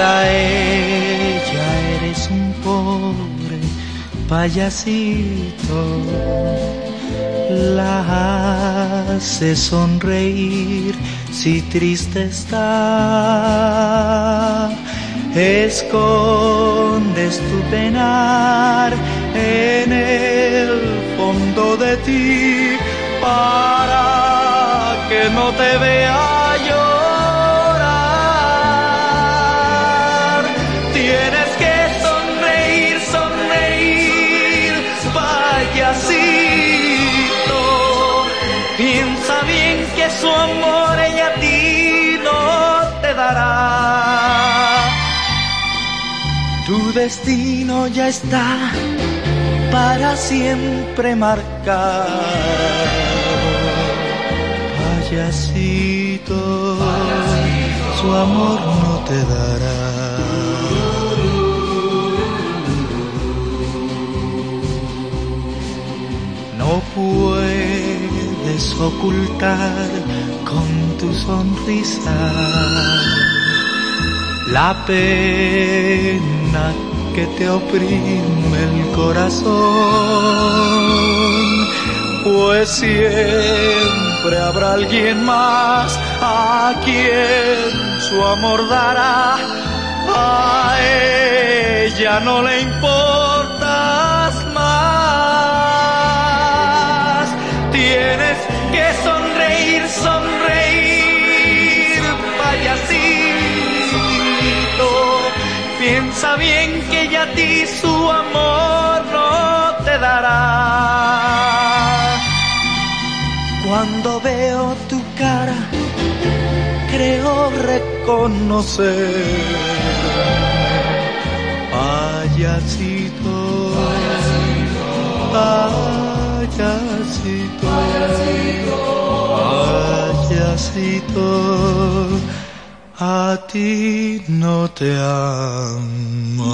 Para ella eres un pobre payasito. La hace sonreír si triste está. Escondes tu penar en el fondo de ti para que no te vea Piensa bien que su amor ella a ti no te dará. Tu destino ya está para siempre marcado. Payasito, su amor no te dará. No ocultar con tu sonrisa la pena que te oprime el corazón, pues siempre habrá alguien más a quien su amor dará. A ella no le importas Que sonreír, sonreír, payasito. Piensa bien que ya a ti su amor no te dará. Cuando veo tu cara, creo reconocer. Payasito, payasito, Αγιασίτο, Αγιασίτο, Ατίνο τε άμο.